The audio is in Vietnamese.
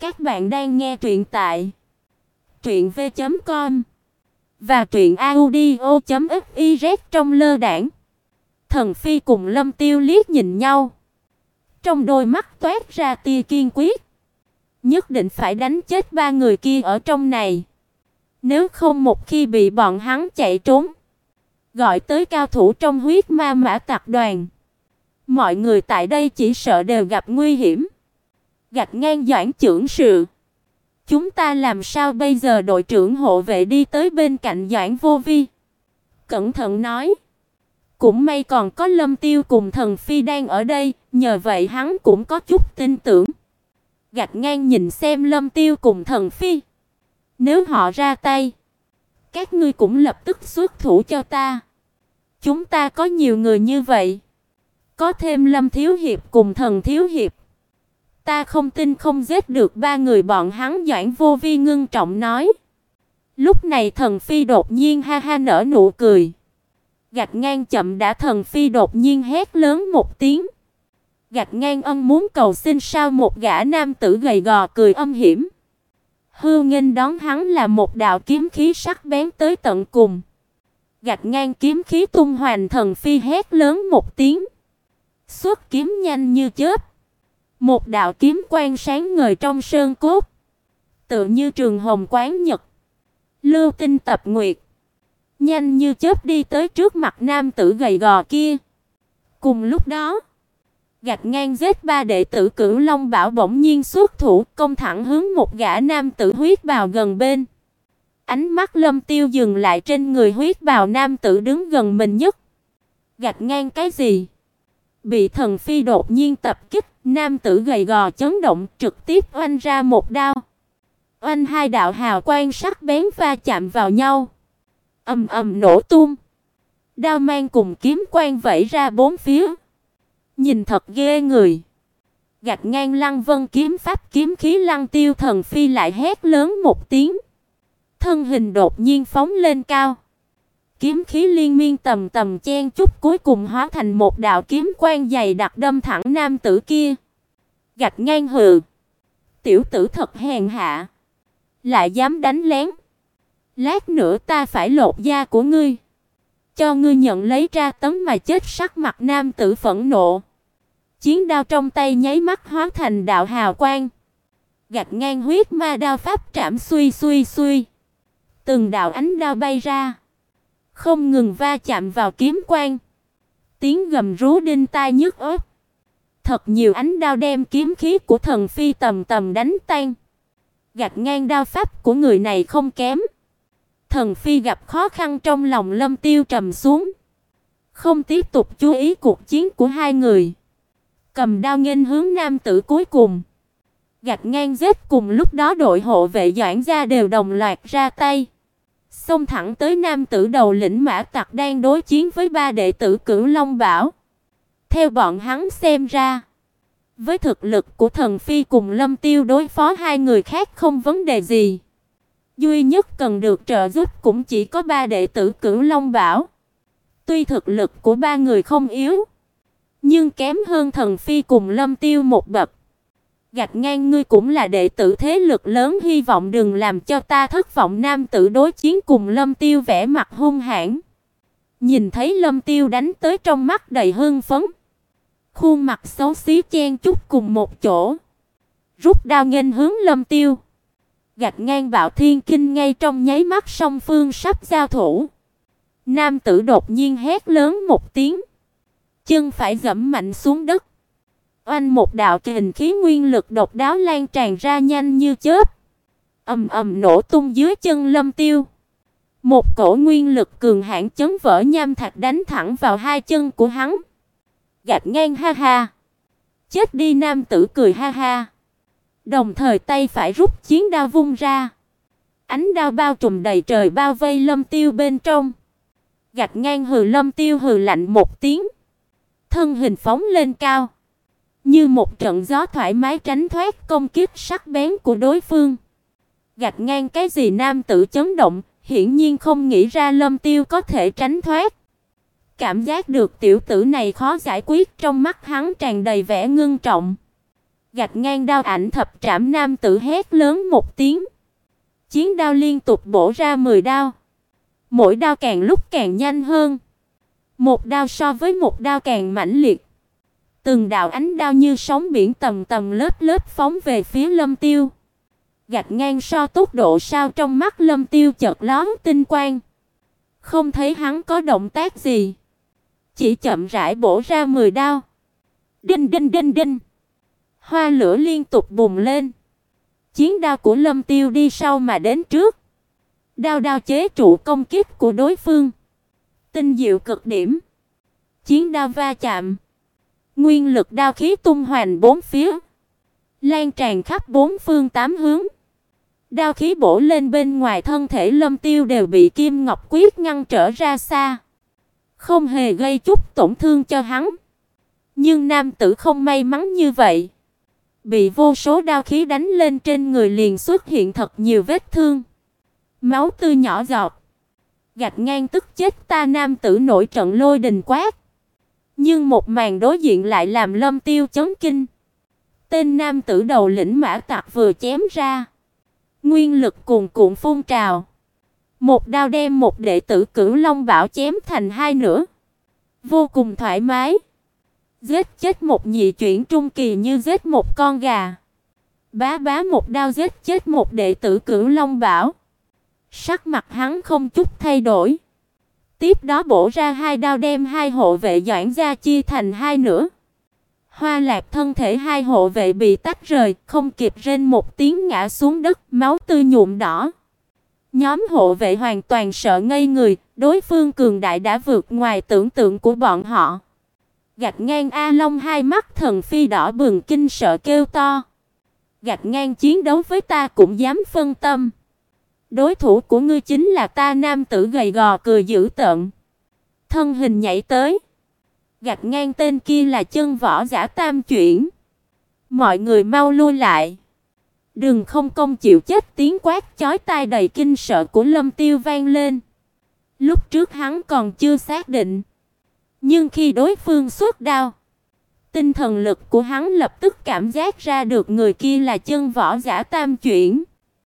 Các bạn đang nghe truyện tại truyện v.com và truyện audio.fiz trong lơ đảng. Thần Phi cùng Lâm Tiêu liếc nhìn nhau. Trong đôi mắt toát ra tia kiên quyết. Nhất định phải đánh chết ba người kia ở trong này. Nếu không một khi bị bọn hắn chạy trốn, gọi tới cao thủ trong huyết ma mã tạc đoàn, mọi người tại đây chỉ sợ đều gặp nguy hiểm. Gạch ngang Doãn trưởng sự. Chúng ta làm sao bây giờ đội trưởng hộ vệ đi tới bên cạnh Doãn Vô Vi. Cẩn thận nói. Cũng may còn có Lâm Tiêu cùng thần phi đang ở đây, nhờ vậy hắn cũng có chút tin tưởng. Gạch ngang nhìn xem Lâm Tiêu cùng thần phi. Nếu họ ra tay, các ngươi cũng lập tức xuất thủ cho ta. Chúng ta có nhiều người như vậy. Có thêm Lâm Thiếu Hiệp cùng thần Thiếu Hiệp. Ta không tin không giết được ba người bọn hắn, Doãn Vô Vi ngưng trọng nói. Lúc này thần phi đột nhiên ha ha nở nụ cười. Gạch ngang chậm đã thần phi đột nhiên hét lớn một tiếng. Gạch ngang ân muốn cầu xin sao một gã nam tử gầy gò cười âm hiểm. Hưu nghênh đón hắn là một đạo kiếm khí sắc bén tới tận cùng. Gạch ngang kiếm khí tung hoành thần phi hét lớn một tiếng. Xuất kiếm nhanh như chớp. Một đạo kiếm quang sáng ngời trong sơn cốt, tựa như trường hồng quán nhật, lưu tinh tập nguyệt, nhanh như chớp đi tới trước mặt nam tử gầy gò kia. Cùng lúc đó, gạt ngang giết ba đệ tử Cửu Long Bảo bỗng nhiên xuất thủ, công thẳng hướng một gã nam tử huyết bào gần bên. Ánh mắt Lâm Tiêu dừng lại trên người huyết bào nam tử đứng gần mình nhất. gạt ngang cái gì? Bị thần phi đột nhiên tập kích, nam tử gầy gò chấn động, trực tiếp oanh ra một đao. Oanh hai đạo hào quang sắc bén va chạm vào nhau. Ầm ầm nổ tung. Đao mang cùng kiếm quang vẩy ra bốn phía. Nhìn thật ghê người. Gạch ngang Lăng Vân kiếm pháp kiếm khí Lăng Tiêu thần phi lại hét lớn một tiếng. Thân hình đột nhiên phóng lên cao. Kiếm khí liên miên tầm tầm chen chút cuối cùng hóa thành một đạo kiếm quang dày đặc đâm thẳng nam tử kia. Gạch ngang hừ. Tiểu tử thật hèn hạ. Lại dám đánh lén. Lát nữa ta phải lột da của ngươi. Cho ngươi nhận lấy ra tấm mà chết sắc mặt nam tử phẫn nộ. Chiến đao trong tay nháy mắt hóa thành đạo hào quang. Gạch ngang huyết ma đao pháp trảm suy suy suy. Từng đạo ánh đao bay ra không ngừng va chạm vào kiếm quang. Tiếng gầm rú đinh tai nhức óc. Thật nhiều ánh đao đem kiếm khí của thần phi tầm tầm đánh tan. Gạt ngang đao pháp của người này không kém. Thần phi gặp khó khăn trong lòng Lâm Tiêu trầm xuống, không tiếp tục chú ý cuộc chiến của hai người. Cầm đao nghênh hướng nam tử cuối cùng. Gạt ngang giết cùng lúc đó đội hộ vệ Doãn gia đều đồng loạt ra tay xông thẳng tới nam tử đầu lĩnh mã tặc đang đối chiến với ba đệ tử Cửu Long Bảo. Theo bọn hắn xem ra, với thực lực của thần phi cùng Lâm Tiêu đối phó hai người khác không vấn đề gì. Duy nhất cần được trợ giúp cũng chỉ có ba đệ tử Cửu Long Bảo. Tuy thực lực của ba người không yếu, nhưng kém hơn thần phi cùng Lâm Tiêu một bậc. Gạch ngang ngươi cũng là đệ tử thế lực lớn, hy vọng đừng làm cho ta thất vọng. Nam tử đối chiến cùng Lâm Tiêu vẻ mặt hung hãn. Nhìn thấy Lâm Tiêu đánh tới trong mắt đầy hưng phấn, khuôn mặt xấu xí chen chúc cùng một chỗ, rút đao nghênh hướng Lâm Tiêu. Gạch ngang Bạo Thiên Kinh ngay trong nháy mắt song phương sắp giao thủ. Nam tử đột nhiên hét lớn một tiếng, chân phải giẫm mạnh xuống đất. Oanh một đạo kình khí nguyên lực độc đáo lan tràn ra nhanh như chớp. Ầm ầm nổ tung dưới chân Lâm Tiêu. Một cổ nguyên lực cường hãn chấn vỡ nham thạch đánh thẳng vào hai chân của hắn. Gạt ngang ha ha. Chết đi nam tử cười ha ha. Đồng thời tay phải rút chiến đao vung ra. Ánh đao bao trùm đầy trời bao vây Lâm Tiêu bên trong. Gạt ngang hừ Lâm Tiêu hừ lạnh một tiếng. Thân hình phóng lên cao như một trận gió thoải mái tránh thoát công kích sắc bén của đối phương. Gạt ngang cái gì nam tử chấn động, hiển nhiên không nghĩ ra Lâm Tiêu có thể tránh thoát. Cảm giác được tiểu tử này khó giải quyết, trong mắt hắn tràn đầy vẻ ngưng trọng. Gạch ngang đao ảnh thập trảm nam tử hét lớn một tiếng. Chiến đao liên tục bổ ra 10 đao. Mỗi đao càng lúc càng nhanh hơn. Một đao so với một đao càng mãnh liệt. Từng đạo ánh đao như sóng biển tầm tầm lớp lớp phóng về phía Lâm Tiêu. Gạch ngang so tốc độ sao trong mắt Lâm Tiêu chợt lóe tinh quang. Không thấy hắn có động tác gì, chỉ chậm rãi bổ ra 10 đao. Đinh đinh đinh đinh. Hoa lửa liên tục bùng lên. Chiến đao của Lâm Tiêu đi sau mà đến trước. Đao đao chế trụ công kích của đối phương. Tinh diệu cực điểm. Chiến đao va chạm. Nguyên lực đao khí tung hoành bốn phía, lan tràn khắp bốn phương tám hướng. Đao khí bổ lên bên ngoài thân thể Lâm Tiêu đều bị Kim Ngọc Quyết ngăn trở ra xa, không hề gây chút tổn thương cho hắn. Nhưng nam tử không may mắn như vậy, bị vô số đao khí đánh lên trên người liền xuất hiện thật nhiều vết thương, máu tươi nhỏ giọt. Gạch ngang tức chết ta nam tử nổi trận lôi đình quát. Nhưng một màn đối diện lại làm Lâm Tiêu chấn kinh. Tên nam tử đầu lĩnh mã tặc vừa chém ra, nguyên lực cuồn cuộn phun trào. Một đao đem một đệ tử Cửu Long Bảo chém thành hai nửa. Vô cùng thoải mái. Giết chết một nhị chuyển trung kỳ như giết một con gà. Bá bá một đao giết chết một đệ tử Cửu Long Bảo. Sắc mặt hắn không chút thay đổi. Tiếp đó bổ ra hai đao đem hai hộ vệ Doãn gia chia thành hai nửa. Hoa Lạc thân thể hai hộ vệ bị tách rời, không kịp rên một tiếng ngã xuống đất, máu tươi nhuộm đỏ. Nhóm hộ vệ hoàn toàn sợ ngây người, đối phương cường đại đã vượt ngoài tưởng tượng của bọn họ. Gạch ngang A Long hai mắt thần phi đỏ bừng kinh sợ kêu to. Gạch ngang chiến đấu với ta cũng dám phân tâm. Đối thủ của ngươi chính là ta nam tử gầy gò cười dữ tợn. Thân hình nhảy tới, gạt ngang tên kia là chân võ giả tam chuyển. Mọi người mau lui lại. Đừng không công chịu chết tiếng quát chói tai đầy kinh sợ của Lâm Tiêu vang lên. Lúc trước hắn còn chưa xác định, nhưng khi đối phương xuất đao, tinh thần lực của hắn lập tức cảm giác ra được người kia là chân võ giả tam chuyển.